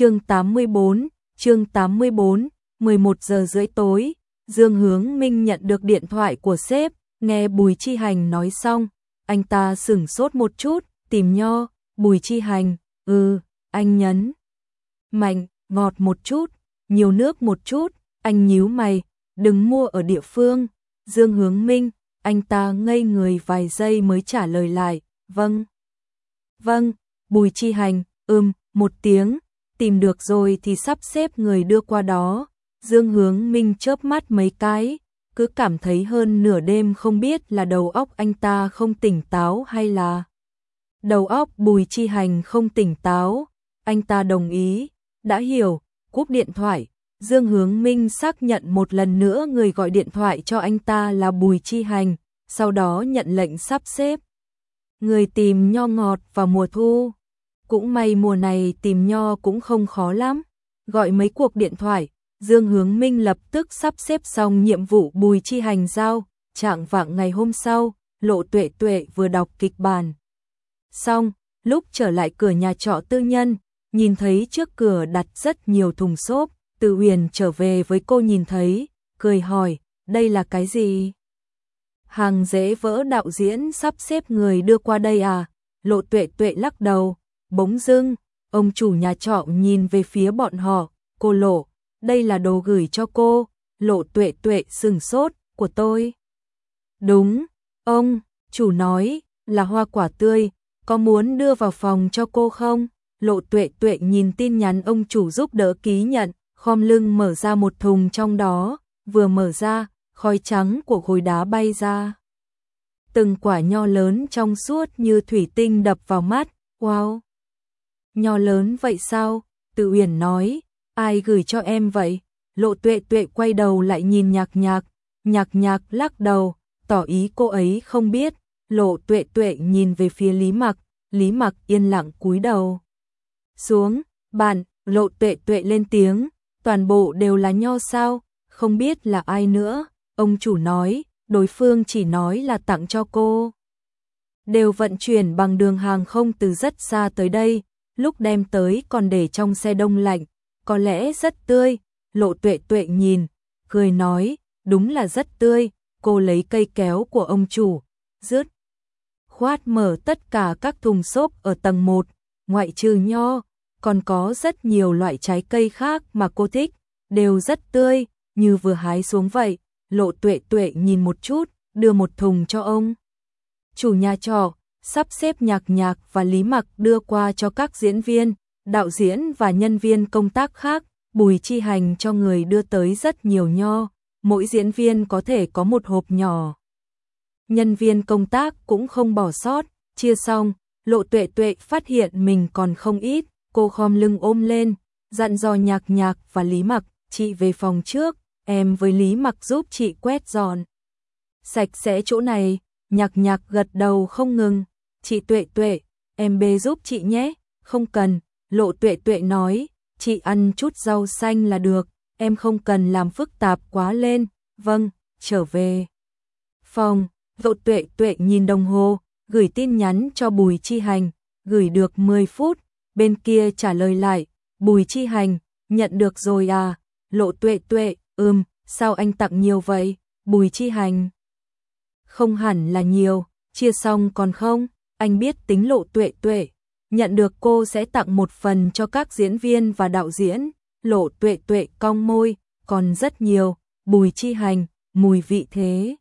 chương 84, chương 84, 11 giờ rưỡi tối, Dương Hướng Minh nhận được điện thoại của sếp, nghe Bùi Chi Hành nói xong, anh ta sửng sốt một chút, tìm nho, Bùi Chi Hành, ừ, anh nhấn. Mạnh, ngọt một chút, nhiều nước một chút, anh nhíu mày, đừng mua ở địa phương. Dương Hướng Minh, anh ta ngây người vài giây mới trả lời lại, vâng. Vâng, Bùi Chi Hành, ừm, một tiếng, tìm được rồi thì sắp xếp người đưa qua đó. Dương Hướng Minh chớp mắt mấy cái, cứ cảm thấy hơn nửa đêm không biết là đầu óc anh ta không tỉnh táo hay là đầu óc Bùi Chi Hành không tỉnh táo. Anh ta đồng ý, đã hiểu, cúp điện thoại. Dương Hướng Minh xác nhận một lần nữa người gọi điện thoại cho anh ta là Bùi Chi Hành, sau đó nhận lệnh sắp xếp. Người tìm nho ngọt vào mùa thu. Cũng may mùa này tìm nho cũng không khó lắm. Gọi mấy cuộc điện thoại, Dương Hướng Minh lập tức sắp xếp xong nhiệm vụ Bùi Chi Hành giao, trạng vạng ngày hôm sau, Lộ Tuệ Tuệ vừa đọc kịch bản. Xong, lúc trở lại cửa nhà trọ tư nhân, nhìn thấy trước cửa đặt rất nhiều thùng xốp, Từ Huyền trở về với cô nhìn thấy, cười hỏi, đây là cái gì? Hàng dễ vỡ đạo diễn sắp xếp người đưa qua đây à? Lộ Tuệ Tuệ lắc đầu, bỗng dưng, ông chủ nhà trọ nhìn về phía bọn họ, cô Lộ, đây là đồ gửi cho cô, Lộ Tuệ Tuệ sừng sốt, của tôi. Đúng, ông, chủ nói, là hoa quả tươi, có muốn đưa vào phòng cho cô không? Lộ Tuệ Tuệ nhìn tin nhắn ông chủ giúp đỡ ký nhận, khom lưng mở ra một thùng trong đó, vừa mở ra, khói trắng của khối đá bay ra. Từng quả nho lớn trong suốt như thủy tinh đập vào mắt, wow! Nho lớn vậy sao? Từ Uyển nói, ai gửi cho em vậy? Lộ tuệ tuệ quay đầu lại nhìn nhạc nhạc, nhạc nhạc lắc đầu, tỏ ý cô ấy không biết, lộ tuệ tuệ nhìn về phía Lý Mặc, Lý Mặc yên lặng cúi đầu. Xuống, bạn, lộ tuệ tuệ lên tiếng, toàn bộ đều là nho sao, không biết là ai nữa, ông chủ nói, đối phương chỉ nói là tặng cho cô. Đều vận chuyển bằng đường hàng không từ rất xa tới đây, lúc đem tới còn để trong xe đông lạnh, có lẽ rất tươi, lộ tuệ tuệ nhìn, cười nói, đúng là rất tươi, cô lấy cây kéo của ông chủ, rớt. Khoát mở tất cả các thùng xốp ở tầng 1, ngoại trừ nho, còn có rất nhiều loại trái cây khác mà cô thích, đều rất tươi, như vừa hái xuống vậy. Lộ tuệ tuệ nhìn một chút, đưa một thùng cho ông. Chủ nhà trọ, sắp xếp nhạc nhạc và lý mặc đưa qua cho các diễn viên, đạo diễn và nhân viên công tác khác, bùi chi hành cho người đưa tới rất nhiều nho, mỗi diễn viên có thể có một hộp nhỏ. Nhân viên công tác cũng không bỏ sót, chia xong, lộ tuệ tuệ phát hiện mình còn không ít, cô khom lưng ôm lên, dặn dò nhạc nhạc và lý mặc, chị về phòng trước, em với lý mặc giúp chị quét dọn. Sạch sẽ chỗ này, nhạc nhạc gật đầu không ngừng, chị tuệ tuệ, em bê giúp chị nhé, không cần, lộ tuệ tuệ nói, chị ăn chút rau xanh là được, em không cần làm phức tạp quá lên, vâng, trở về. Phòng, lộ tuệ tuệ nhìn đồng hồ, gửi tin nhắn cho Bùi Chi Hành, gửi được 10 phút, bên kia trả lời lại, Bùi Chi Hành, nhận được rồi à, lộ tuệ tuệ, ừm, sao anh tặng nhiều vậy, Bùi Chi Hành. Không hẳn là nhiều, chia xong còn không, anh biết tính lộ tuệ tuệ, nhận được cô sẽ tặng một phần cho các diễn viên và đạo diễn, lộ tuệ tuệ cong môi, còn rất nhiều, bùi chi hành, mùi vị thế.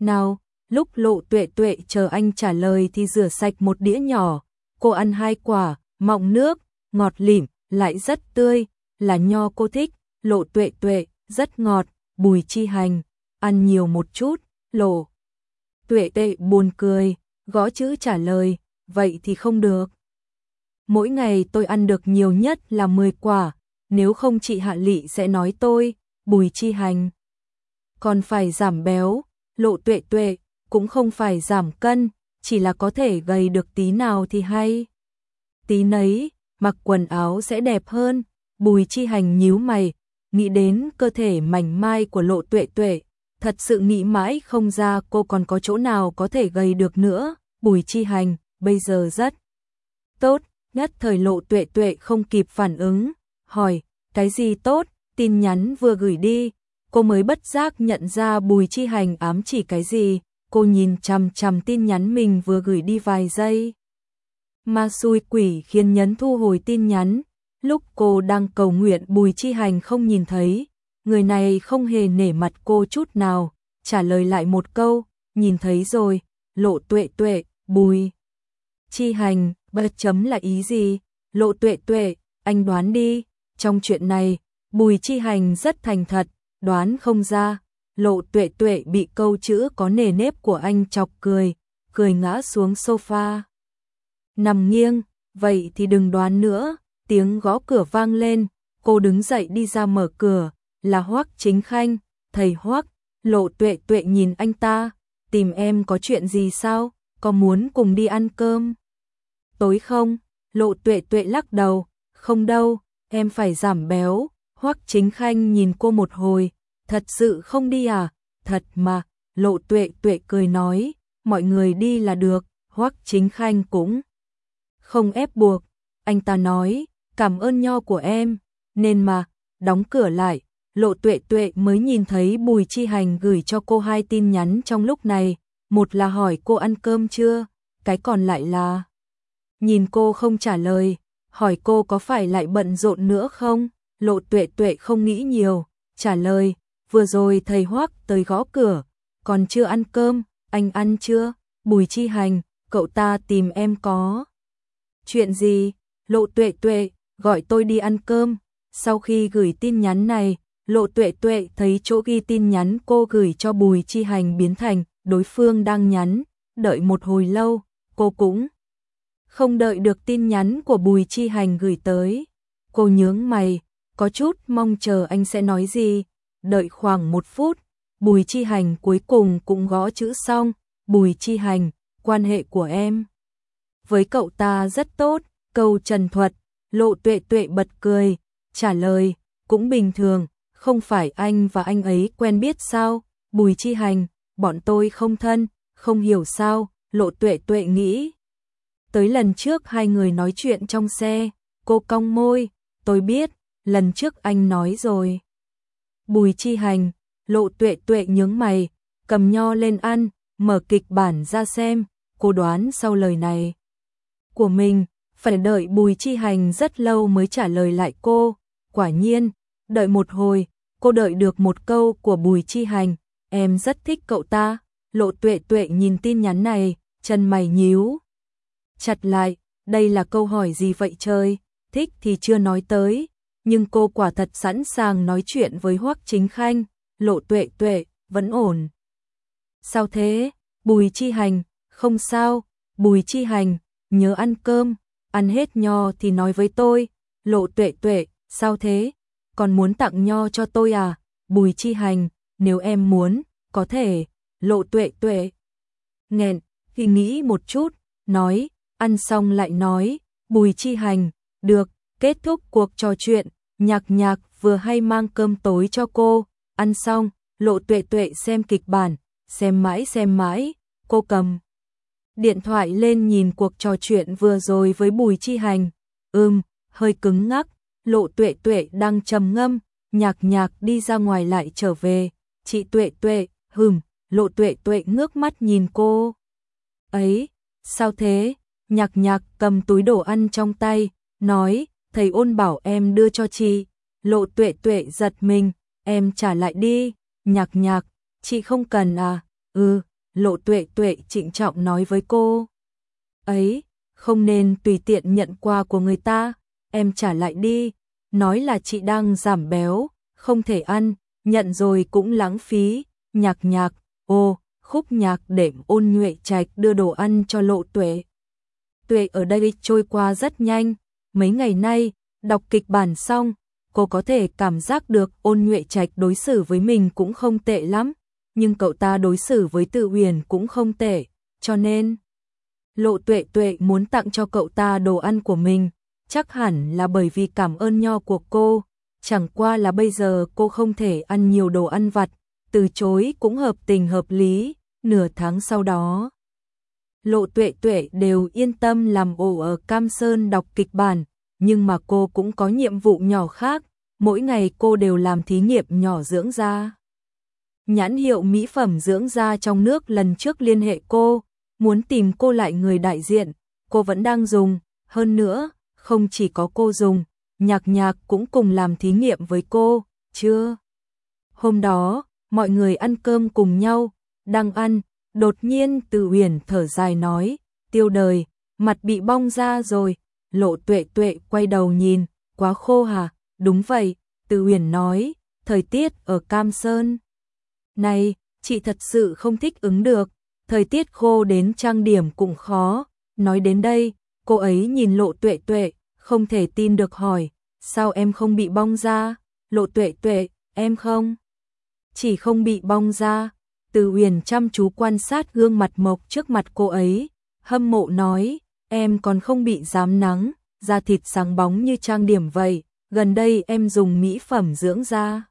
Nào, lúc lộ tuệ tuệ chờ anh trả lời thì rửa sạch một đĩa nhỏ, cô ăn hai quả, mọng nước, ngọt lỉm, lại rất tươi, là nho cô thích, lộ tuệ tuệ, rất ngọt, bùi chi hành, ăn nhiều một chút, lộ. Tuệ tệ buồn cười, gõ chữ trả lời, vậy thì không được. Mỗi ngày tôi ăn được nhiều nhất là 10 quả, nếu không chị Hạ Lị sẽ nói tôi, bùi chi hành. Còn phải giảm béo, lộ tuệ tuệ, cũng không phải giảm cân, chỉ là có thể gầy được tí nào thì hay. Tí nấy, mặc quần áo sẽ đẹp hơn, bùi chi hành nhíu mày, nghĩ đến cơ thể mảnh mai của lộ tuệ tuệ, thật sự nghĩ mãi không ra cô còn có chỗ nào có thể gầy được nữa, bùi chi hành, bây giờ rất tốt, nhất thời lộ tuệ tuệ không kịp phản ứng, hỏi, cái gì tốt, tin nhắn vừa gửi đi, cô mới bất giác nhận ra Bùi Chi Hành ám chỉ cái gì, cô nhìn chằm chằm tin nhắn mình vừa gửi đi vài giây. Ma xui quỷ khiến nhấn thu hồi tin nhắn, lúc cô đang cầu nguyện Bùi Chi Hành không nhìn thấy, người này không hề nể mặt cô chút nào, trả lời lại một câu, nhìn thấy rồi, lộ tuệ tuệ, Bùi. Chi Hành, bật chấm là ý gì? Lộ tuệ tuệ, anh đoán đi, trong chuyện này, Bùi Chi Hành rất thành thật, đoán không ra, lộ tuệ tuệ bị câu chữ có nề nếp của anh chọc cười, cười ngã xuống sofa. Nằm nghiêng, vậy thì đừng đoán nữa, tiếng gõ cửa vang lên, cô đứng dậy đi ra mở cửa, là Hoắc Chính Khanh, thầy Hoắc, lộ tuệ tuệ nhìn anh ta, tìm em có chuyện gì sao, có muốn cùng đi ăn cơm? Tối không, lộ tuệ tuệ lắc đầu, không đâu, em phải giảm béo, Hoắc Chính Khanh nhìn cô một hồi, thật sự không đi à, thật mà, lộ tuệ tuệ cười nói, mọi người đi là được, Hoắc Chính Khanh cũng không ép buộc, anh ta nói, cảm ơn nho của em, nên mà, đóng cửa lại, lộ tuệ tuệ mới nhìn thấy Bùi Chi Hành gửi cho cô hai tin nhắn trong lúc này, một là hỏi cô ăn cơm chưa, cái còn lại là? Nhìn cô không trả lời, hỏi cô có phải lại bận rộn nữa không, lộ tuệ tuệ không nghĩ nhiều, trả lời, vừa rồi thầy Hoắc tới gõ cửa, còn chưa ăn cơm, anh ăn chưa, Bùi Chi Hành, cậu ta tìm em có. Chuyện gì? Lộ tuệ tuệ, gọi tôi đi ăn cơm. Sau khi gửi tin nhắn này, Lộ tuệ tuệ thấy chỗ ghi tin nhắn cô gửi cho Bùi Chi Hành biến thành đối phương đang nhắn, đợi một hồi lâu, cô cũng không đợi được tin nhắn của Bùi Chi Hành gửi tới. Cô nhướng mày, có chút mong chờ anh sẽ nói gì, đợi khoảng một phút, Bùi Chi Hành cuối cùng cũng gõ chữ xong, Bùi Chi Hành, quan hệ của em. Với cậu ta rất tốt, câu trần thuật, lộ tuệ tuệ bật cười, trả lời, cũng bình thường, không phải anh và anh ấy quen biết sao, Bùi Chi Hành, bọn tôi không thân, không hiểu sao, lộ tuệ tuệ nghĩ. Tới lần trước hai người nói chuyện trong xe, cô cong môi, tôi biết, lần trước anh nói rồi. Bùi Chi Hành, lộ tuệ tuệ nhướng mày, cầm nho lên ăn, mở kịch bản ra xem, cô đoán sau lời này. Của mình, phải đợi Bùi Chi Hành rất lâu mới trả lời lại cô, quả nhiên, đợi một hồi, cô đợi được một câu của Bùi Chi Hành, em rất thích cậu ta, lộ tuệ tuệ nhìn tin nhắn này, chân mày nhíu. Chặt lại, đây là câu hỏi gì vậy trời, thích thì chưa nói tới, nhưng cô quả thật sẵn sàng nói chuyện với Hoắc Chính Khanh, lộ tuệ tuệ, vẫn ổn. Sao thế, Bùi Chi Hành, không sao, Bùi Chi Hành, nhớ ăn cơm, ăn hết nho thì nói với tôi, lộ tuệ tuệ, sao thế, còn muốn tặng nho cho tôi à? Bùi chi hành, nếu em muốn, có thể, lộ tuệ tuệ. Nghẹn, khi nghĩ một chút, nói, ăn xong lại nói, bùi chi hành, được, kết thúc cuộc trò chuyện, nhạc nhạc vừa hay mang cơm tối cho cô, ăn xong, lộ tuệ tuệ xem kịch bản, xem mãi xem mãi, cô cầm. Điện thoại lên nhìn cuộc trò chuyện vừa rồi với bùi chi hành, ưm, hơi cứng ngắc, lộ tuệ tuệ đang trầm ngâm, nhạc nhạc đi ra ngoài lại trở về, chị tuệ tuệ, hừm, lộ tuệ tuệ ngước mắt nhìn cô. Ấy, sao thế? Nhạc nhạc cầm túi đồ ăn trong tay, nói, thầy ôn bảo em đưa cho chị. Lộ tuệ tuệ giật mình, em trả lại đi, nhạc nhạc, chị không cần à, ừ, lộ tuệ tuệ trịnh trọng nói với cô. Ấy, không nên tùy tiện nhận quà của người ta, em trả lại đi, nói là chị đang giảm béo, không thể ăn, nhận rồi cũng lãng phí, nhạc nhạc, ô, khúc nhạc đệm ôn nhuệ trạch đưa đồ ăn cho lộ tuệ. Tuệ ở đây trôi qua rất nhanh, mấy ngày nay, đọc kịch bản xong, cô có thể cảm giác được ôn nhuệ trạch đối xử với mình cũng không tệ lắm, nhưng cậu ta đối xử với tự huyền cũng không tệ, cho nên lộ tuệ tuệ muốn tặng cho cậu ta đồ ăn của mình, chắc hẳn là bởi vì cảm ơn nho của cô, chẳng qua là bây giờ cô không thể ăn nhiều đồ ăn vặt, từ chối cũng hợp tình hợp lý, nửa tháng sau đó. Lộ tuệ tuệ đều yên tâm làm ổ ở Cam Sơn đọc kịch bản, nhưng mà cô cũng có nhiệm vụ nhỏ khác, mỗi ngày cô đều làm thí nghiệm nhỏ dưỡng da. Nhãn hiệu mỹ phẩm dưỡng da trong nước lần trước liên hệ cô, muốn tìm cô lại người đại diện, cô vẫn đang dùng, hơn nữa, không chỉ có cô dùng, nhạc nhạc cũng cùng làm thí nghiệm với cô, chưa? Hôm đó, mọi người ăn cơm cùng nhau, đang ăn, đột nhiên từ huyền thở dài nói, tiêu đời, mặt bị bong ra rồi, lộ tuệ tuệ quay đầu nhìn, quá khô hả, đúng vậy, từ huyền nói, thời tiết ở Cam Sơn. Này, chị thật sự không thích ứng được, thời tiết khô đến trang điểm cũng khó, nói đến đây, cô ấy nhìn lộ tuệ tuệ, không thể tin được hỏi, sao em không bị bong ra, lộ tuệ tuệ, em không? Chỉ không bị bong ra, từ huyền chăm chú quan sát gương mặt mộc trước mặt cô ấy, hâm mộ nói, em còn không bị dám nắng, da thịt sáng bóng như trang điểm vậy, gần đây em dùng mỹ phẩm dưỡng da.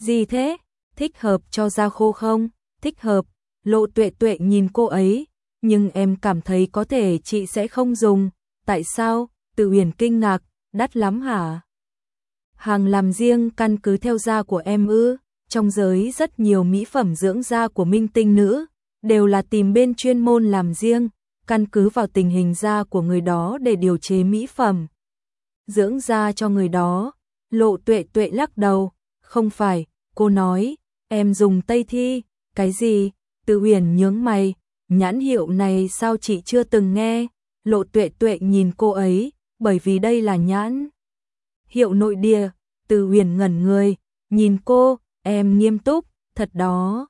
Gì thế? Thích hợp cho da khô không? Thích hợp, lộ tuệ tuệ nhìn cô ấy, nhưng em cảm thấy có thể chị sẽ không dùng, tại sao? Từ huyền kinh ngạc, đắt lắm hả? Hàng làm riêng căn cứ theo da của em ư? Trong giới rất nhiều mỹ phẩm dưỡng da của minh tinh nữ, đều là tìm bên chuyên môn làm riêng, căn cứ vào tình hình da của người đó để điều chế mỹ phẩm. Dưỡng da cho người đó, lộ tuệ tuệ lắc đầu, không phải, cô nói, em dùng Tây Thi, cái gì, tự huyền nhướng mày, nhãn hiệu này sao chị chưa từng nghe, lộ tuệ tuệ nhìn cô ấy, bởi vì đây là nhãn. Hiệu nội địa, từ huyền ngẩn người, nhìn cô, em nghiêm túc, thật đó.